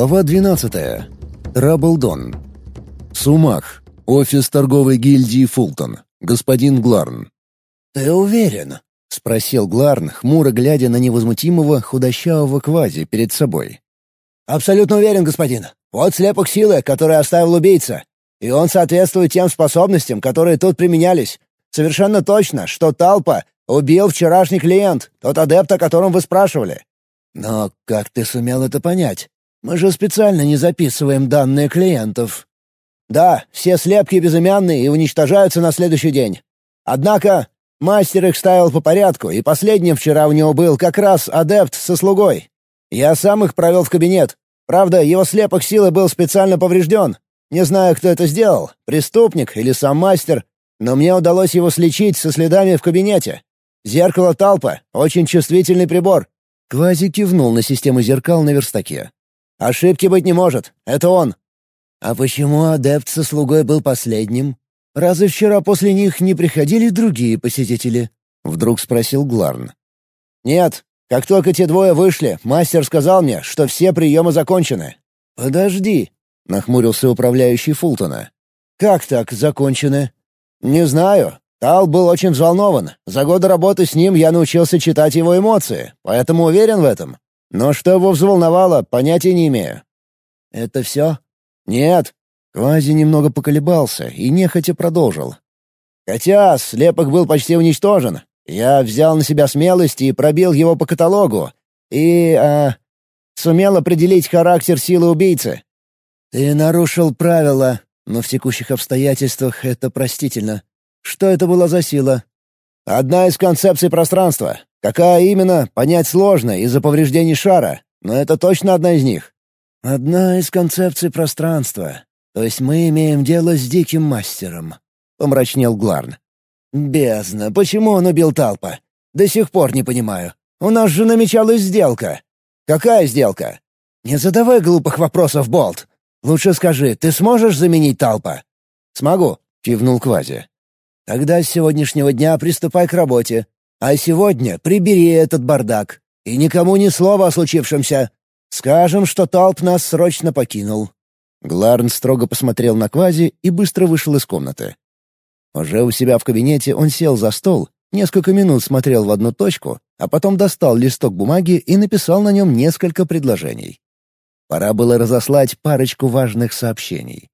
Глава 12. Траблдон. Сумах. Офис торговой гильдии Фултон. Господин Гларн. «Ты уверен?» — спросил Гларн, хмуро глядя на невозмутимого, худощавого квази перед собой. «Абсолютно уверен, господин. Вот слепок силы, который оставил убийца. И он соответствует тем способностям, которые тут применялись. Совершенно точно, что Талпа убил вчерашний клиент, тот адепт, о котором вы спрашивали». «Но как ты сумел это понять?» Мы же специально не записываем данные клиентов. Да, все слепки безымянные и уничтожаются на следующий день. Однако мастер их ставил по порядку, и последним вчера у него был как раз адепт со слугой. Я сам их провел в кабинет. Правда, его слепок силы был специально поврежден. Не знаю, кто это сделал, преступник или сам мастер, но мне удалось его слечить со следами в кабинете. Зеркало Талпа — очень чувствительный прибор. Квази кивнул на систему зеркал на верстаке. Ошибки быть не может. Это он. А почему адепт со слугой был последним? Разве вчера после них не приходили другие посетители? Вдруг спросил Гларн. Нет. Как только те двое вышли, мастер сказал мне, что все приемы закончены. Подожди, нахмурился управляющий Фултона. Как так закончены? Не знаю. Тал был очень взволнован. За годы работы с ним я научился читать его эмоции, поэтому уверен в этом. Но что его взволновало, понятия не имею. «Это все?» «Нет». Квази немного поколебался и нехотя продолжил. «Хотя слепок был почти уничтожен. Я взял на себя смелость и пробил его по каталогу. И, а, сумел определить характер силы убийцы». «Ты нарушил правила, но в текущих обстоятельствах это простительно. Что это была за сила?» «Одна из концепций пространства. Какая именно, понять сложно из-за повреждений шара, но это точно одна из них. Одна из концепций пространства. То есть мы имеем дело с диким мастером, — помрачнел Гларн. Бездна, почему он убил Талпа? До сих пор не понимаю. У нас же намечалась сделка. Какая сделка? Не задавай глупых вопросов, Болт. Лучше скажи, ты сможешь заменить Талпа? Смогу, — кивнул Квази. Тогда с сегодняшнего дня приступай к работе. А сегодня прибери этот бардак. И никому ни слова о случившемся. Скажем, что Талп нас срочно покинул». Гларн строго посмотрел на Квази и быстро вышел из комнаты. Уже у себя в кабинете он сел за стол, несколько минут смотрел в одну точку, а потом достал листок бумаги и написал на нем несколько предложений. Пора было разослать парочку важных сообщений.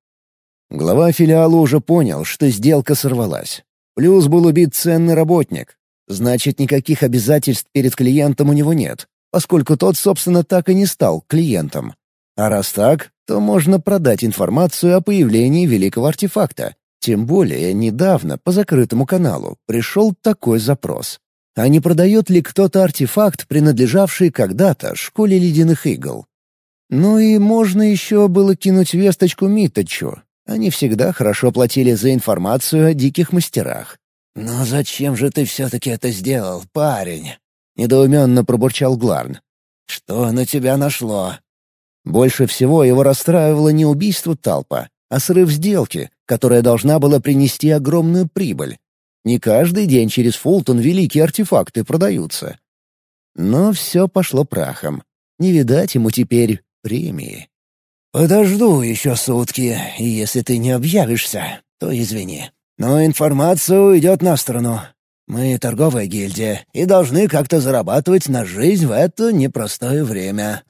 Глава филиала уже понял, что сделка сорвалась. Плюс был убит ценный работник, Значит, никаких обязательств перед клиентом у него нет, поскольку тот, собственно, так и не стал клиентом. А раз так, то можно продать информацию о появлении великого артефакта. Тем более, недавно по закрытому каналу пришел такой запрос. А не продает ли кто-то артефакт, принадлежавший когда-то школе ледяных игл? Ну и можно еще было кинуть весточку Миточу. Они всегда хорошо платили за информацию о диких мастерах. «Но зачем же ты все-таки это сделал, парень?» — недоуменно пробурчал Гларн. «Что на тебя нашло?» Больше всего его расстраивало не убийство Талпа, а срыв сделки, которая должна была принести огромную прибыль. Не каждый день через Фултон великие артефакты продаются. Но все пошло прахом. Не видать ему теперь премии. «Подожду еще сутки, и если ты не объявишься, то извини», но информация уйдет на сторону. Мы торговая гильдия и должны как-то зарабатывать на жизнь в это непростое время».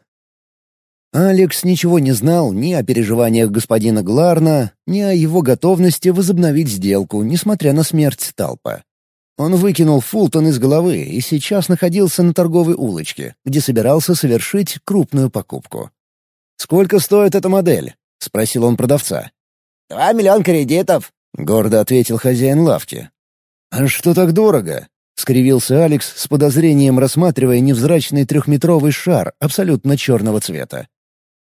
Алекс ничего не знал ни о переживаниях господина Гларна, ни о его готовности возобновить сделку, несмотря на смерть Талпа. Он выкинул Фултон из головы и сейчас находился на торговой улочке, где собирался совершить крупную покупку. «Сколько стоит эта модель?» — спросил он продавца. «Два миллиона кредитов», — гордо ответил хозяин лавки. «А что так дорого?» — скривился Алекс с подозрением, рассматривая невзрачный трехметровый шар абсолютно черного цвета.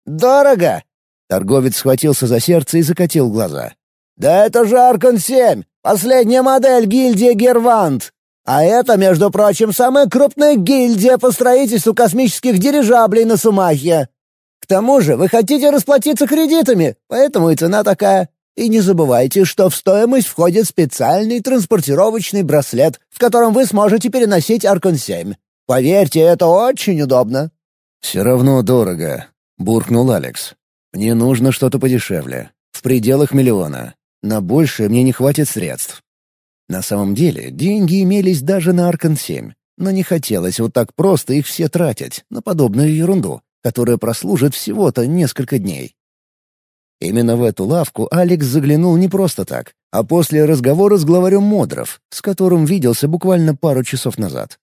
«Дорого!» — торговец схватился за сердце и закатил глаза. «Да это же Аркон-7! Последняя модель гильдии Гервант! А это, между прочим, самая крупная гильдия по строительству космических дирижаблей на Сумахе. К тому же вы хотите расплатиться кредитами, поэтому и цена такая. И не забывайте, что в стоимость входит специальный транспортировочный браслет, в котором вы сможете переносить Аркон-7. Поверьте, это очень удобно». «Все равно дорого», — буркнул Алекс. «Мне нужно что-то подешевле. В пределах миллиона. На большее мне не хватит средств». На самом деле, деньги имелись даже на Аркан-7, но не хотелось вот так просто их все тратить на подобную ерунду, которая прослужит всего-то несколько дней. Именно в эту лавку Алекс заглянул не просто так, а после разговора с главарем Модров, с которым виделся буквально пару часов назад.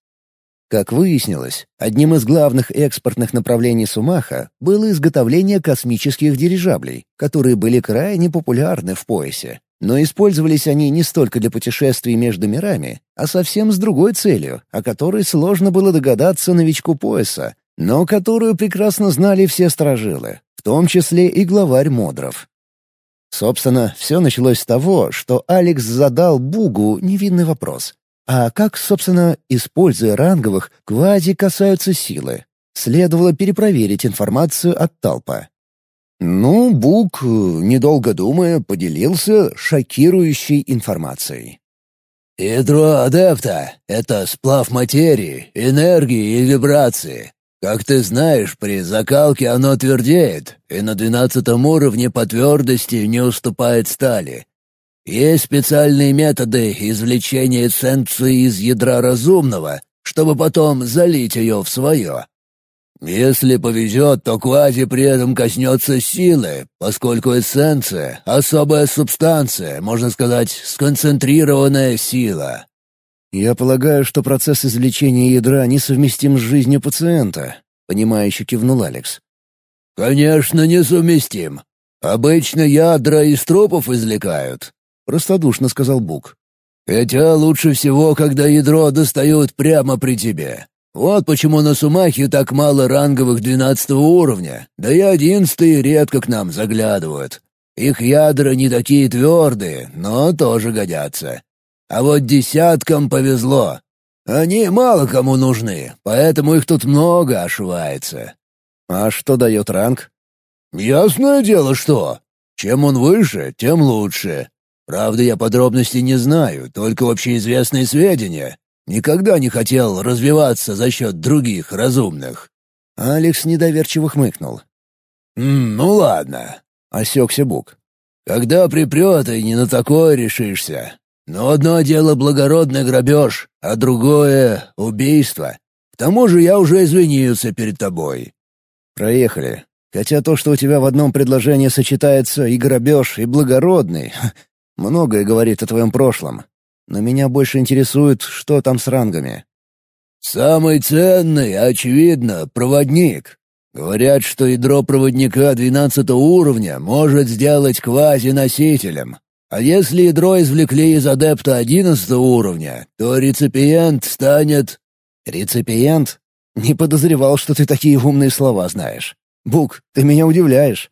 Как выяснилось, одним из главных экспортных направлений Сумаха было изготовление космических дирижаблей, которые были крайне популярны в поясе. Но использовались они не столько для путешествий между мирами, а совсем с другой целью, о которой сложно было догадаться новичку пояса, но которую прекрасно знали все сторожилы, том числе и главарь Модров. Собственно, все началось с того, что Алекс задал Бугу невинный вопрос. А как, собственно, используя ранговых, квази касаются силы? Следовало перепроверить информацию от Талпа. Ну, Бук, недолго думая, поделился шокирующей информацией. «Ядро адепта — это сплав материи, энергии и вибрации. Как ты знаешь, при закалке оно твердеет, и на двенадцатом уровне по твердости не уступает стали. Есть специальные методы извлечения эссенции из ядра разумного, чтобы потом залить ее в свое. Если повезет, то квази при этом коснется силы, поскольку эссенция — особая субстанция, можно сказать, сконцентрированная сила. «Я полагаю, что процесс извлечения ядра несовместим с жизнью пациента», — понимающе кивнул Алекс. «Конечно, несовместим. Обычно ядра из трупов извлекают», — простодушно сказал Бук. «Хотя лучше всего, когда ядро достают прямо при тебе. Вот почему на Сумахе так мало ранговых двенадцатого уровня, да и одиннадцатые редко к нам заглядывают. Их ядра не такие твердые, но тоже годятся. А вот десяткам повезло. Они мало кому нужны, поэтому их тут много ошивается. А что дает ранг? Ясное дело, что. Чем он выше, тем лучше. Правда, я подробностей не знаю, только общеизвестные сведения. Никогда не хотел развиваться за счет других разумных. Алекс недоверчиво хмыкнул. «Ну ладно», — осекся Бук. «Когда припрет, и не на такое решишься. Но одно дело благородный грабеж, а другое — убийство. К тому же я уже извинился перед тобой». «Проехали. Хотя то, что у тебя в одном предложении сочетается и грабеж, и благородный, многое говорит о твоем прошлом. Но меня больше интересует, что там с рангами». «Самый ценный, очевидно, проводник. Говорят, что ядро проводника двенадцатого уровня может сделать квази-носителем, а если ядро извлекли из адепта одиннадцатого уровня, то реципиент станет... Реципиент? Не подозревал, что ты такие умные слова знаешь. Бук, ты меня удивляешь.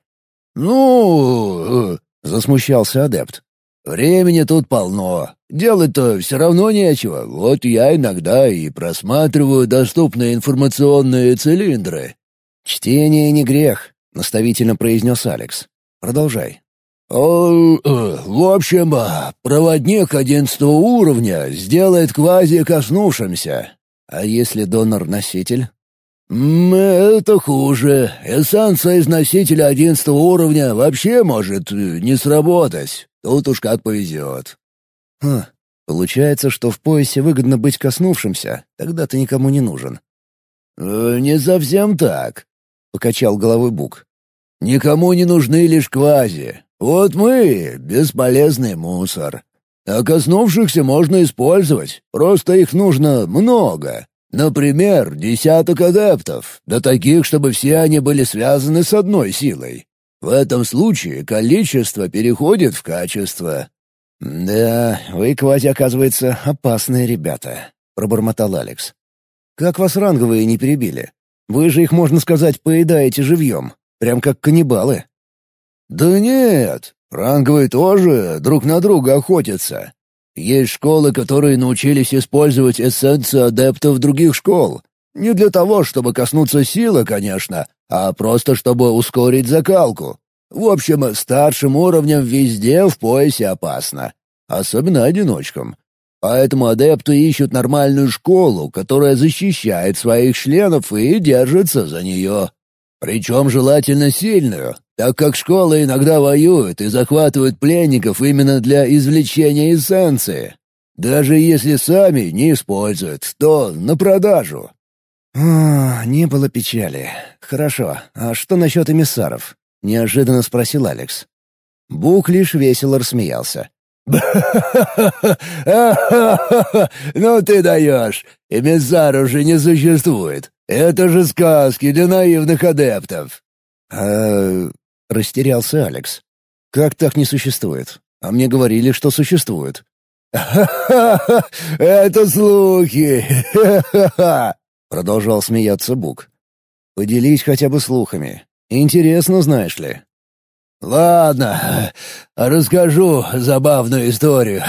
Ну... Засмущался адепт. «Времени тут полно. Делать-то все равно нечего. Вот я иногда и просматриваю доступные информационные цилиндры». «Чтение не грех», — наставительно произнес Алекс. «Продолжай». О, э, в общем, проводник одиннадцатого уровня сделает квази коснувшимся. А если донор-носитель? «Это хуже. Эссенция из носителя одиннадцатого уровня вообще может э, не сработать. Тут уж как повезет». «Хм, получается, что в поясе выгодно быть коснувшимся, тогда ты никому не нужен». «Э, «Не совсем так», — покачал головой Бук. «Никому не нужны лишь квази. Вот мы — бесполезный мусор. А можно использовать, просто их нужно много. Например, десяток адептов, да таких, чтобы все они были связаны с одной силой. В этом случае количество переходит в качество. «Да, вы, Квази, оказывается, опасные ребята», — пробормотал Алекс. «Как вас ранговые не перебили? Вы же их, можно сказать, поедаете живьем, прям как каннибалы». «Да нет, ранговые тоже друг на друга охотятся. Есть школы, которые научились использовать эссенцию адептов других школ. Не для того, чтобы коснуться силы, конечно, а просто чтобы ускорить закалку. В общем, старшим уровнем везде в поясе опасно. Особенно одиночкам. Поэтому адепты ищут нормальную школу, которая защищает своих членов и держится за нее. Причем желательно сильную, так как школы иногда воюют и захватывают пленников именно для извлечения эссенции. Даже если сами не используют, то на продажу. «А, не было печали. Хорошо. А что насчет эмиссаров?» — неожиданно спросил Алекс. Бук лишь весело рассмеялся. «Ну ты даешь! Эмиссар уже не существует. Это же сказки для наивных адептов!» «А...» — растерялся Алекс. «Как так не существует? А мне говорили, что существует». «Ха-ха-ха! Это слухи! Ха-ха-ха!» — продолжал смеяться Бук. «Поделись хотя бы слухами. Интересно, знаешь ли». «Ладно, расскажу забавную историю.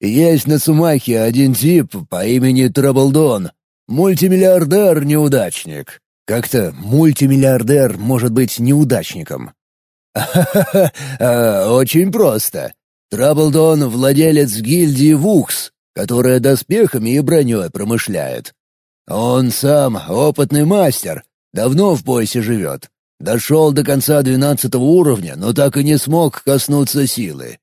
Есть на Цумахе один тип по имени Траблдон, мультимиллиардер-неудачник. Как-то мультимиллиардер может быть неудачником. Очень просто. Траблдон — владелец гильдии Вукс, которая доспехами и броней промышляет. Он сам опытный мастер, давно в поясе живет. Дошел до конца двенадцатого уровня, но так и не смог коснуться силы.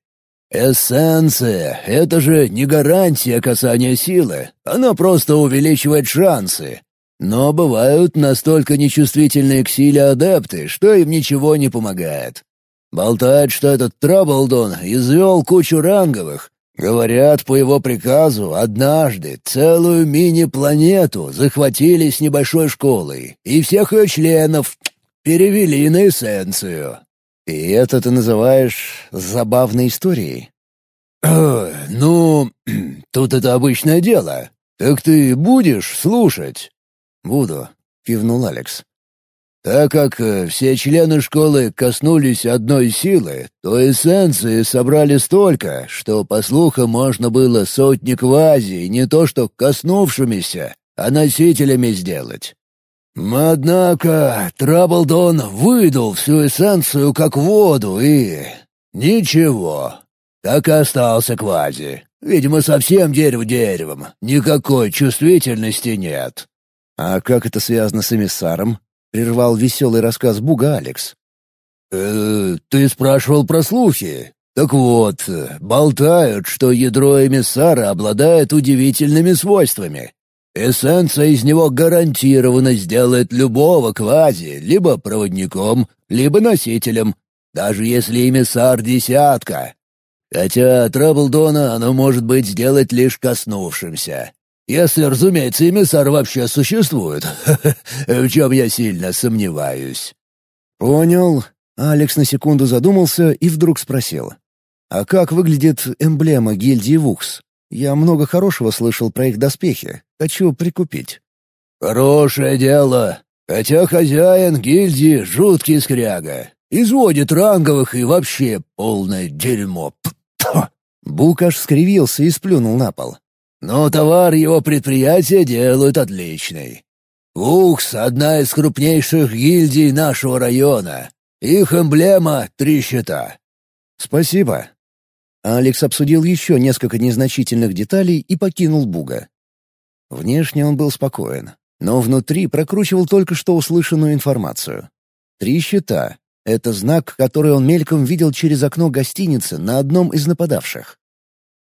Эссенция — это же не гарантия касания силы, она просто увеличивает шансы. Но бывают настолько нечувствительные к силе адепты, что им ничего не помогает. Болтают, что этот Траблдон извел кучу ранговых. Говорят, по его приказу однажды целую мини-планету захватили с небольшой школой, и всех ее членов перевели на эссенцию. И это ты называешь забавной историей? «Ну, тут это обычное дело. Так ты будешь слушать?» «Буду», — кивнул Алекс. Так как э, все члены школы коснулись одной силы, то эссенции собрали столько, что, по слухам, можно было сотни квази не то что коснувшимися, а носителями сделать. Однако Траблдон выдал всю эссенцию как воду и... Ничего. Так и остался квази. Видимо, совсем дерево деревом. Никакой чувствительности нет. А как это связано с эмиссаром? — прервал веселый рассказ Буга Алекс. «Э, «Ты спрашивал про слухи. Так вот, болтают, что ядро эмиссара обладает удивительными свойствами. Эссенция из него гарантированно сделает любого квази либо проводником, либо носителем, даже если эмиссар десятка. Хотя Траблдона оно может быть сделать лишь коснувшимся. Если, разумеется, эмиссар вообще существует, в чем я сильно сомневаюсь». «Понял». Алекс на секунду задумался и вдруг спросил. «А как выглядит эмблема гильдии Вукс? Я много хорошего слышал про их доспехи. Хочу прикупить». «Хорошее дело. Хотя хозяин гильдии — жуткий скряга. Изводит ранговых и вообще полное дерьмо». Бук аж скривился и сплюнул на пол. Но товар его предприятия делают отличный. Укс — одна из крупнейших гильдий нашего района. Их эмблема — три щита». «Спасибо». Алекс обсудил еще несколько незначительных деталей и покинул Буга. Внешне он был спокоен, но внутри прокручивал только что услышанную информацию. Три щита — это знак, который он мельком видел через окно гостиницы на одном из нападавших.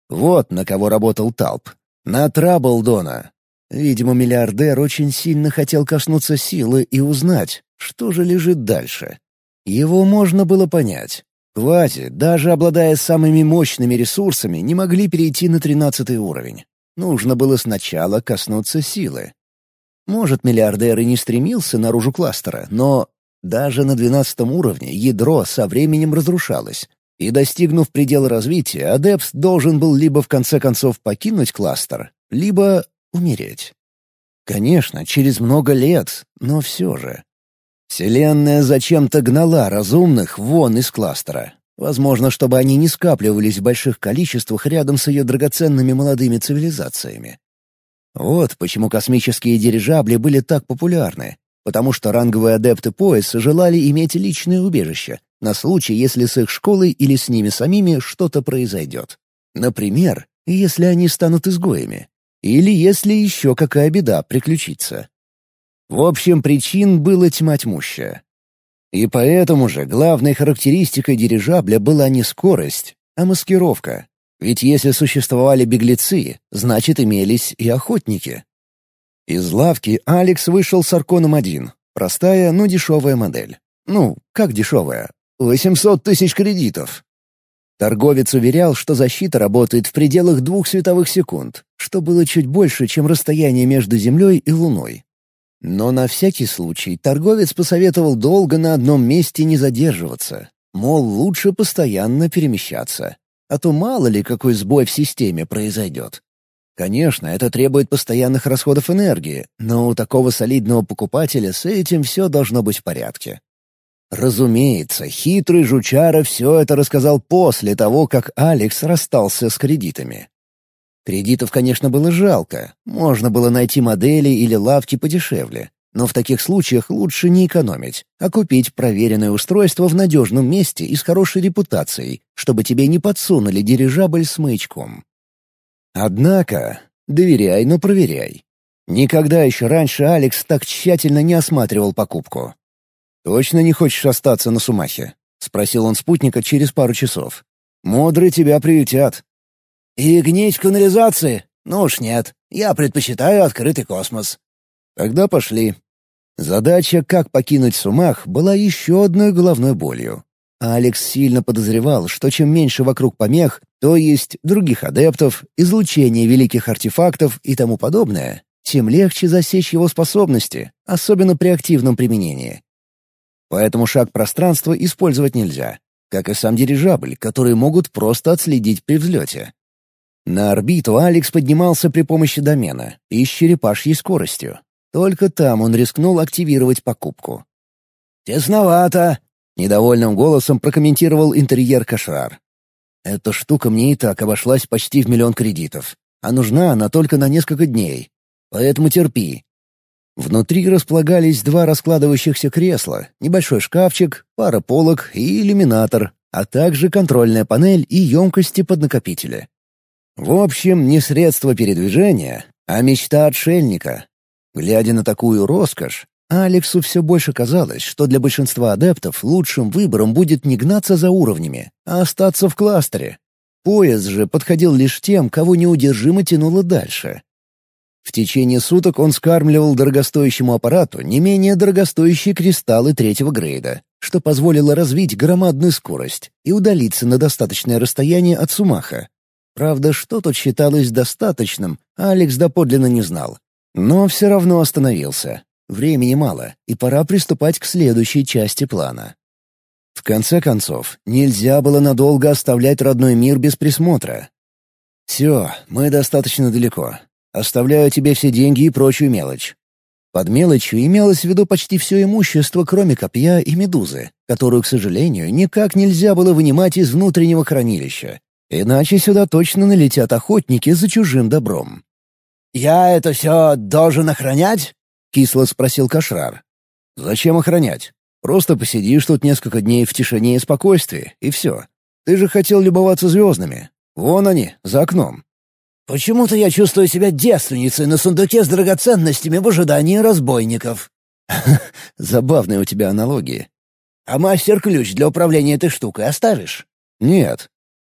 Вот на кого работал Талп. На Траблдона. Видимо, миллиардер очень сильно хотел коснуться силы и узнать, что же лежит дальше. Его можно было понять. Квази, даже обладая самыми мощными ресурсами, не могли перейти на тринадцатый уровень. Нужно было сначала коснуться силы. Может, миллиардер и не стремился наружу кластера, но даже на двенадцатом уровне ядро со временем разрушалось, и достигнув предела развития, адепт должен был либо в конце концов покинуть кластер, либо умереть. Конечно, через много лет, но все же. Вселенная зачем-то гнала разумных вон из кластера. Возможно, чтобы они не скапливались в больших количествах рядом с ее драгоценными молодыми цивилизациями. Вот почему космические дирижабли были так популярны, потому что ранговые адепты пояса желали иметь личное убежище, на случай, если с их школой или с ними самими что-то произойдет. Например, если они станут изгоями. Или если еще какая беда приключится. В общем, причин было тьма тьмущая. И поэтому же главной характеристикой дирижабля была не скорость, а маскировка. Ведь если существовали беглецы, значит имелись и охотники. Из лавки Алекс вышел с Арконом-1. Простая, но дешевая модель. Ну, как дешевая? 800 тысяч кредитов. Торговец уверял, что защита работает в пределах двух световых секунд, что было чуть больше, чем расстояние между Землей и Луной. Но на всякий случай торговец посоветовал долго на одном месте не задерживаться. Мол, лучше постоянно перемещаться. А то мало ли какой сбой в системе произойдет. Конечно, это требует постоянных расходов энергии, но у такого солидного покупателя с этим все должно быть в порядке. Разумеется, хитрый жучара все это рассказал после того, как Алекс расстался с кредитами. Кредитов, конечно, было жалко. Можно было найти модели или лавки подешевле. Но в таких случаях лучше не экономить, а купить проверенное устройство в надежном месте и с хорошей репутацией, чтобы тебе не подсунули дирижабль с маячком. Однако, доверяй, но проверяй. Никогда еще раньше Алекс так тщательно не осматривал покупку. «Точно не хочешь остаться на Сумахе?» — спросил он спутника через пару часов. «Модры тебя приютят. «И гнить канализации? Ну уж нет. Я предпочитаю открытый космос». «Тогда пошли». Задача «Как покинуть Сумах» была еще одной головной болью. Алекс сильно подозревал, что чем меньше вокруг помех, то есть других адептов, излучения великих артефактов и тому подобное, тем легче засечь его способности, особенно при активном применении. Поэтому шаг пространства использовать нельзя, как и сам дирижабль, который могут просто отследить при взлете. На орбиту Алекс поднимался при помощи домена и с черепашьей скоростью. Только там он рискнул активировать покупку. «Тесновато!» — недовольным голосом прокомментировал интерьер Кашрар. «Эта штука мне и так обошлась почти в миллион кредитов, а нужна она только на несколько дней. Поэтому терпи». Внутри располагались два раскладывающихся кресла, небольшой шкафчик, пара полок и иллюминатор, а также контрольная панель и емкости под накопители. В общем, не средство передвижения, а мечта отшельника. Глядя на такую роскошь, Алексу все больше казалось, что для большинства адептов лучшим выбором будет не гнаться за уровнями, а остаться в кластере. Пояс же подходил лишь тем, кого неудержимо тянуло дальше. В течение суток он скармливал дорогостоящему аппарату не менее дорогостоящие кристаллы третьего грейда, что позволило развить громадную скорость и удалиться на достаточное расстояние от Сумаха, Правда, что тут считалось достаточным, Алекс доподлинно не знал. Но все равно остановился. Времени мало, и пора приступать к следующей части плана. В конце концов, нельзя было надолго оставлять родной мир без присмотра. «Все, мы достаточно далеко. Оставляю тебе все деньги и прочую мелочь». Под мелочью имелось в виду почти все имущество, кроме копья и медузы, которую, к сожалению, никак нельзя было вынимать из внутреннего хранилища, Иначе сюда точно налетят охотники за чужим добром. «Я это все должен охранять?» — кисло спросил Кашрар. «Зачем охранять? Просто посидишь тут несколько дней в тишине и спокойствии, и все. Ты же хотел любоваться звездами. Вон они, за окном». «Почему-то я чувствую себя девственницей на сундуке с драгоценностями в ожидании разбойников». Забавные у тебя аналогии. «А мастер-ключ для управления этой штукой оставишь?» «Нет,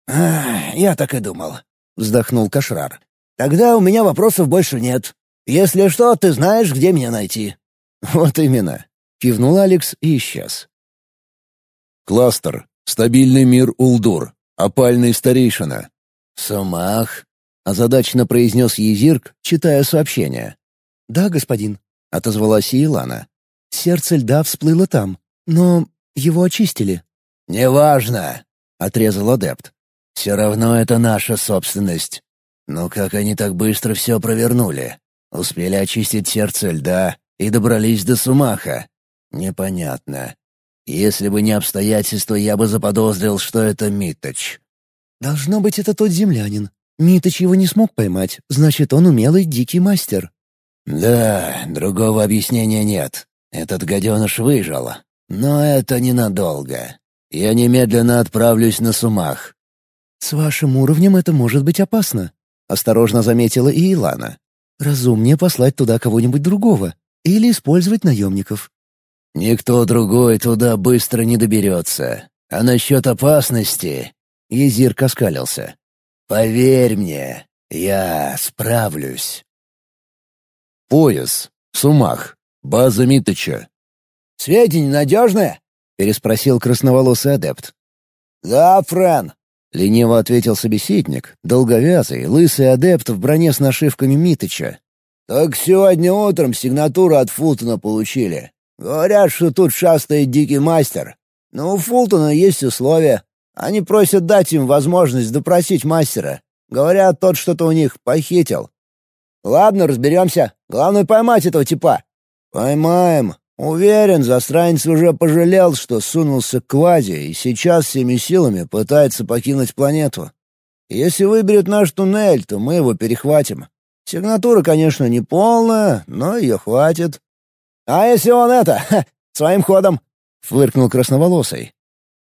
«Я так и думал», — вздохнул Кашрар. «Тогда у меня вопросов больше нет. Если что, ты знаешь, где меня найти». «Вот именно», — кивнул Алекс и исчез. Кластер. Стабильный мир Улдур. Опальный старейшина. «Сумах», — озадаченно произнес Езирк, читая сообщение. «Да, господин», — отозвалась Илана. «Сердце льда всплыло там, но его очистили». «Неважно», — отрезал адепт. Все равно это наша собственность. Но как они так быстро все провернули? Успели очистить сердце льда и добрались до Сумаха? Непонятно. Если бы не обстоятельства, я бы заподозрил, что это Миточ. «Должно быть, это тот землянин. Миточ его не смог поймать, значит, он умелый дикий мастер». «Да, другого объяснения нет. Этот гаденыш выжил. Но это ненадолго. Я немедленно отправлюсь на Сумах. «С вашим уровнем это может быть опасно», — осторожно заметила и Илана. «Разумнее послать туда кого-нибудь другого. или использовать наемников. «Никто другой туда быстро не доберется. А насчет опасности...» — Езир каскалился. «Поверь мне, я справлюсь». Пояс. Сумах. База Митыча. «Сведения надежные?» — переспросил красноволосый адепт. «Да, Френ», — лениво ответил собеседник, долговязый, лысый адепт в броне с нашивками Митыча. «Так сегодня утром сигнатуру от Фултона получили. Говорят, что тут шастает дикий мастер. Но у Фултона есть условия. Они просят дать им возможность допросить мастера. Говорят, тот что-то у них похитил. Ладно, разберемся. Главное поймать этого типа. Поймаем. Уверен, засранец уже пожалел, что сунулся к Квазе и сейчас всеми силами пытается покинуть планету. Если выберет наш туннель, то мы его перехватим. Сигнатура, конечно, не полная, но ее хватит. А если он это, ха, своим ходом? Фыркнул красноволосый.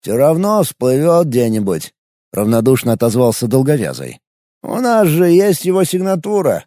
Все равно всплывет где-нибудь. Равнодушно отозвался долговязый. У нас же есть его сигнатура.